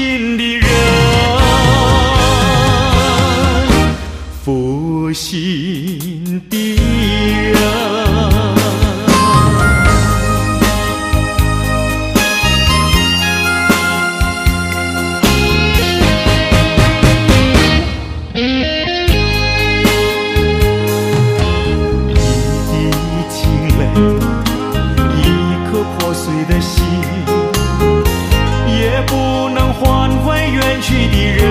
心的人福星去的人。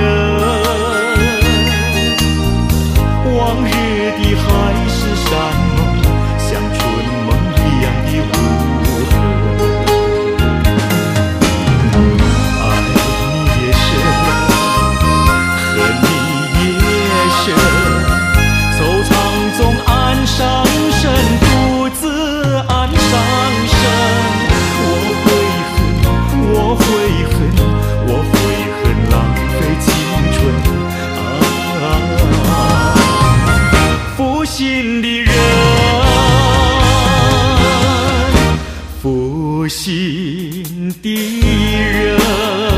心的人。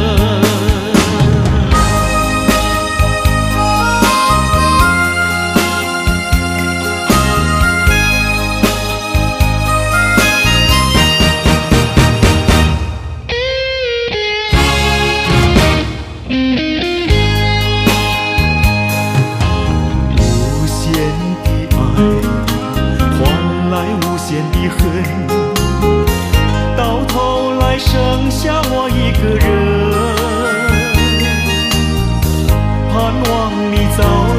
stone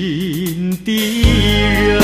心的人